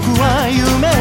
は夢